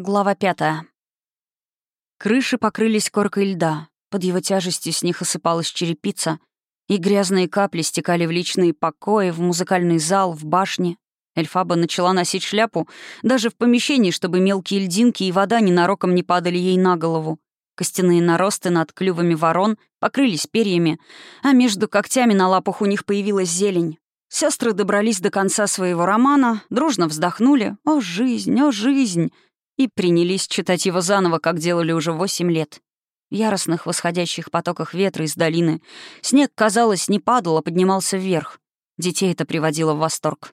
Глава пятая. Крыши покрылись коркой льда. Под его тяжестью с них осыпалась черепица, и грязные капли стекали в личные покои, в музыкальный зал, в башне. Эльфаба начала носить шляпу даже в помещении, чтобы мелкие льдинки и вода ненароком не падали ей на голову. Костяные наросты над клювами ворон покрылись перьями, а между когтями на лапах у них появилась зелень. Сестры добрались до конца своего романа, дружно вздохнули «О, жизнь, о, жизнь!» И принялись читать его заново, как делали уже восемь лет. В яростных восходящих потоках ветра из долины снег, казалось, не падал, а поднимался вверх. Детей это приводило в восторг.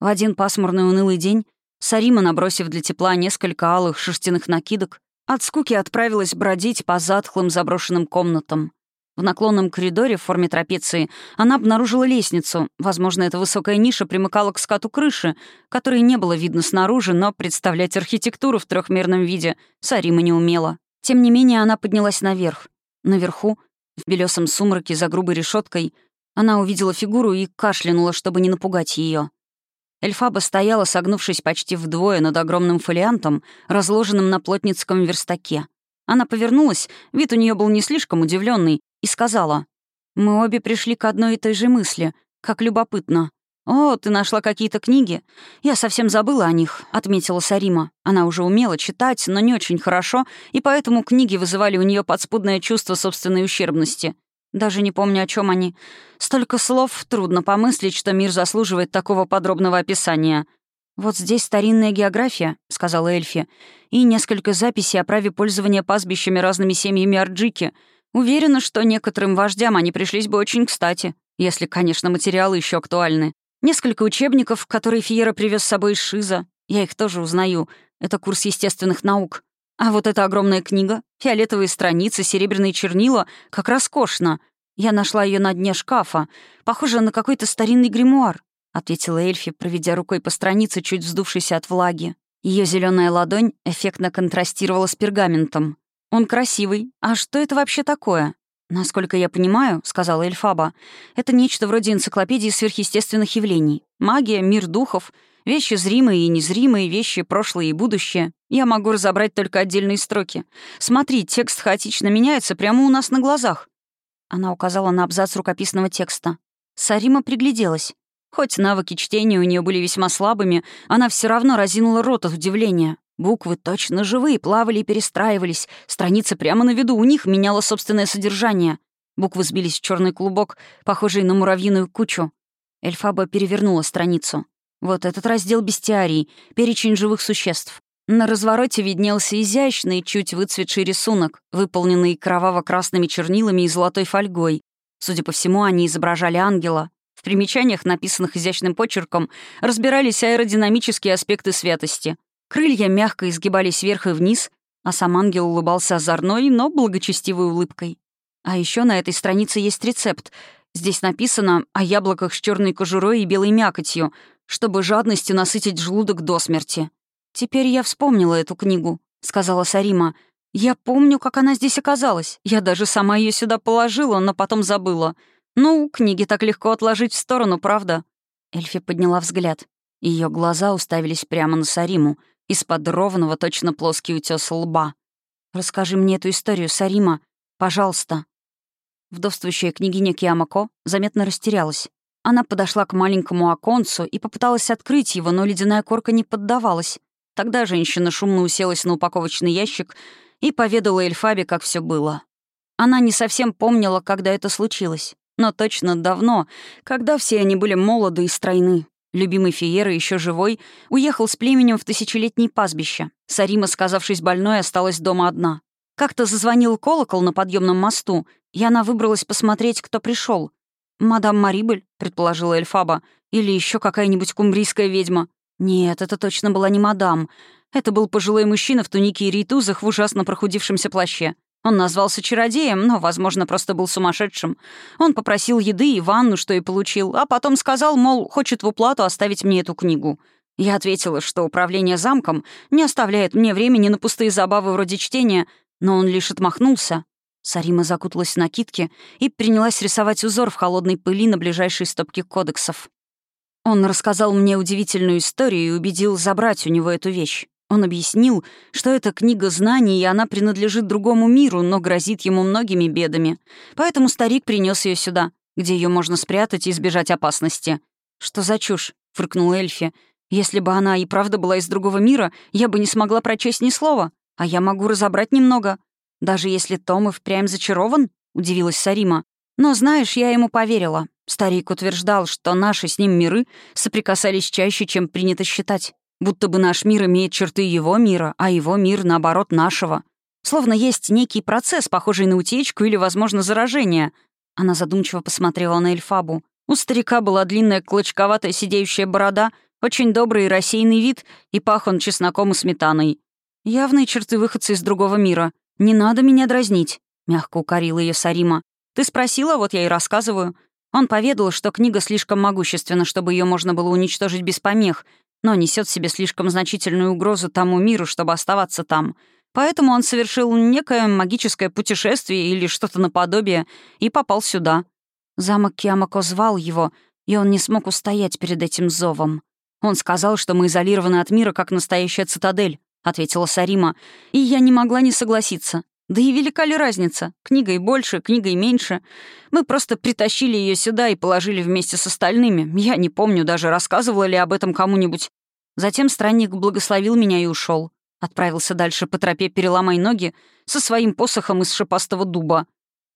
В один пасмурный унылый день Сарима, набросив для тепла несколько алых шерстяных накидок, от скуки отправилась бродить по затхлым заброшенным комнатам. В наклонном коридоре в форме трапеции она обнаружила лестницу. Возможно, эта высокая ниша примыкала к скату крыши, которой не было видно снаружи, но представлять архитектуру в трехмерном виде Сарима не умела. Тем не менее, она поднялась наверх. Наверху, в белесом сумраке за грубой решеткой, она увидела фигуру и кашлянула, чтобы не напугать ее. Эльфаба стояла, согнувшись почти вдвое над огромным фолиантом, разложенным на плотницком верстаке. Она повернулась, вид у нее был не слишком удивленный, и сказала, «Мы обе пришли к одной и той же мысли. Как любопытно. «О, ты нашла какие-то книги? Я совсем забыла о них», — отметила Сарима. Она уже умела читать, но не очень хорошо, и поэтому книги вызывали у нее подспудное чувство собственной ущербности. Даже не помню, о чем они. Столько слов, трудно помыслить, что мир заслуживает такого подробного описания. «Вот здесь старинная география», — сказала Эльфи, «и несколько записей о праве пользования пастбищами разными семьями Арджики. Уверена, что некоторым вождям они пришлись бы очень кстати, если, конечно, материалы еще актуальны. Несколько учебников, которые Фиера привез с собой из Шиза. Я их тоже узнаю. Это курс естественных наук. А вот эта огромная книга, фиолетовые страницы, серебряные чернила, как роскошно. Я нашла ее на дне шкафа. Похоже на какой-то старинный гримуар, ответила Эльфи, проведя рукой по странице, чуть вздувшейся от влаги. Ее зеленая ладонь эффектно контрастировала с пергаментом. «Он красивый. А что это вообще такое?» «Насколько я понимаю», — сказала Эльфаба, «это нечто вроде энциклопедии сверхъестественных явлений. Магия, мир духов, вещи зримые и незримые, вещи прошлое и будущее. Я могу разобрать только отдельные строки. Смотри, текст хаотично меняется прямо у нас на глазах». Она указала на абзац рукописного текста. Сарима пригляделась. Хоть навыки чтения у нее были весьма слабыми, она все равно разинула рот от удивления. Буквы точно живые, плавали и перестраивались. Страница прямо на виду у них меняла собственное содержание. Буквы сбились в черный клубок, похожий на муравьиную кучу. Эльфаба перевернула страницу. Вот этот раздел бестиарий, перечень живых существ. На развороте виднелся изящный, чуть выцветший рисунок, выполненный кроваво-красными чернилами и золотой фольгой. Судя по всему, они изображали ангела. В примечаниях, написанных изящным почерком, разбирались аэродинамические аспекты святости — Крылья мягко изгибались вверх и вниз, а сам ангел улыбался озорной, но благочестивой улыбкой. А еще на этой странице есть рецепт. Здесь написано о яблоках с черной кожурой и белой мякотью, чтобы жадностью насытить желудок до смерти. «Теперь я вспомнила эту книгу», — сказала Сарима. «Я помню, как она здесь оказалась. Я даже сама ее сюда положила, но потом забыла. Ну, книги так легко отложить в сторону, правда?» Эльфи подняла взгляд. Ее глаза уставились прямо на Сариму — из-под ровного, точно плоский утес лба. «Расскажи мне эту историю, Сарима. Пожалуйста». Вдовствующая княгиня Киамако заметно растерялась. Она подошла к маленькому оконцу и попыталась открыть его, но ледяная корка не поддавалась. Тогда женщина шумно уселась на упаковочный ящик и поведала Эльфабе, как все было. Она не совсем помнила, когда это случилось, но точно давно, когда все они были молоды и стройны. Любимый Фиера, еще живой, уехал с племенем в тысячелетнее пастбище. Сарима, сказавшись больной, осталась дома одна. Как-то зазвонил колокол на подъемном мосту, и она выбралась посмотреть, кто пришел. «Мадам Марибель», — предположила Эльфаба, «или еще какая-нибудь кумбрийская ведьма». Нет, это точно была не мадам. Это был пожилой мужчина в тунике и рейтузах в ужасно прохудившемся плаще. Он назвался чародеем, но, возможно, просто был сумасшедшим. Он попросил еды и ванну, что и получил, а потом сказал, мол, хочет в уплату оставить мне эту книгу. Я ответила, что управление замком не оставляет мне времени на пустые забавы вроде чтения, но он лишь отмахнулся. Сарима закуталась в накидки и принялась рисовать узор в холодной пыли на ближайшей стопке кодексов. Он рассказал мне удивительную историю и убедил забрать у него эту вещь. Он объяснил, что это книга знаний, и она принадлежит другому миру, но грозит ему многими бедами. Поэтому старик принес ее сюда, где ее можно спрятать и избежать опасности. «Что за чушь?» — фыркнул Эльфи. «Если бы она и правда была из другого мира, я бы не смогла прочесть ни слова, а я могу разобрать немного. Даже если Том и впрямь зачарован?» — удивилась Сарима. «Но знаешь, я ему поверила. Старик утверждал, что наши с ним миры соприкасались чаще, чем принято считать. Будто бы наш мир имеет черты его мира, а его мир, наоборот, нашего. Словно есть некий процесс, похожий на утечку или, возможно, заражение. Она задумчиво посмотрела на Эльфабу. У старика была длинная клочковатая сидеющая борода, очень добрый и рассеянный вид, и пах он чесноком и сметаной. Явные черты выходца из другого мира. «Не надо меня дразнить», — мягко укорила ее Сарима. «Ты спросила, вот я и рассказываю. Он поведал, что книга слишком могущественна, чтобы ее можно было уничтожить без помех, но несет себе слишком значительную угрозу тому миру, чтобы оставаться там. Поэтому он совершил некое магическое путешествие или что-то наподобие и попал сюда. Замок Киамако звал его, и он не смог устоять перед этим зовом. Он сказал, что мы изолированы от мира, как настоящая цитадель, — ответила Сарима, и я не могла не согласиться. Да и велика ли разница? Книгой больше, книгой меньше. Мы просто притащили ее сюда и положили вместе с остальными. Я не помню, даже рассказывала ли об этом кому-нибудь. Затем странник благословил меня и ушел. Отправился дальше по тропе «Переломай ноги» со своим посохом из шипастого дуба.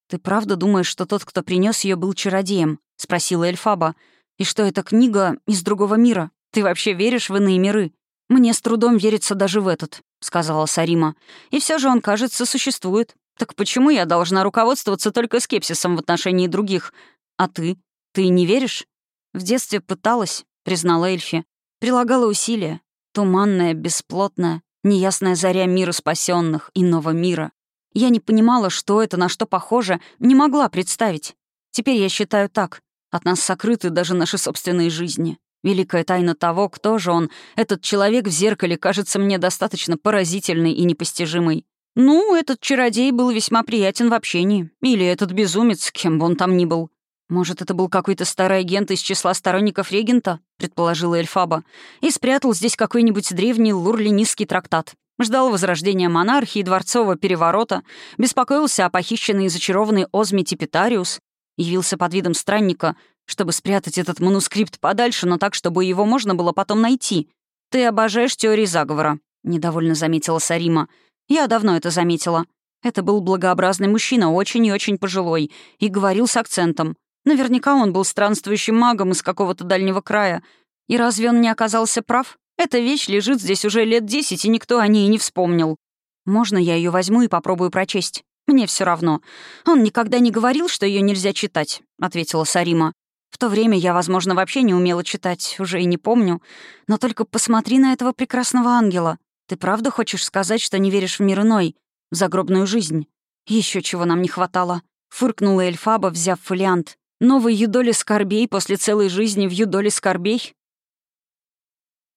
«Ты правда думаешь, что тот, кто принес ее, был чародеем?» — спросила Эльфаба. «И что эта книга из другого мира? Ты вообще веришь в иные миры?» «Мне с трудом верится даже в этот», — сказала Сарима. «И все же он, кажется, существует. Так почему я должна руководствоваться только скепсисом в отношении других? А ты? Ты не веришь?» «В детстве пыталась», — признала Эльфи. «Прилагала усилия. Туманная, бесплотная, неясная заря мира спасенных, иного мира. Я не понимала, что это, на что похоже, не могла представить. Теперь я считаю так. От нас сокрыты даже наши собственные жизни. Великая тайна того, кто же он, этот человек в зеркале, кажется мне достаточно поразительной и непостижимой. Ну, этот чародей был весьма приятен в общении. Или этот безумец, кем бы он там ни был. «Может, это был какой-то старый агент из числа сторонников регента?» — предположила Эльфаба. «И спрятал здесь какой-нибудь древний лурлинистский трактат. Ждал возрождения монархии, дворцового переворота, беспокоился о похищенной и зачарованной Озме Типетариус, явился под видом странника, чтобы спрятать этот манускрипт подальше, но так, чтобы его можно было потом найти. Ты обожаешь теории заговора», — недовольно заметила Сарима. «Я давно это заметила. Это был благообразный мужчина, очень и очень пожилой, и говорил с акцентом. Наверняка он был странствующим магом из какого-то дальнего края. И разве он не оказался прав? Эта вещь лежит здесь уже лет десять, и никто о ней не вспомнил. Можно я ее возьму и попробую прочесть? Мне все равно. Он никогда не говорил, что ее нельзя читать», — ответила Сарима. В то время я, возможно, вообще не умела читать, уже и не помню. Но только посмотри на этого прекрасного ангела. Ты правда хочешь сказать, что не веришь в мир иной, в загробную жизнь? Еще чего нам не хватало. Фыркнула Эльфаба, взяв фолиант. Новый юдоли скорбей после целой жизни в юдоли скорбей?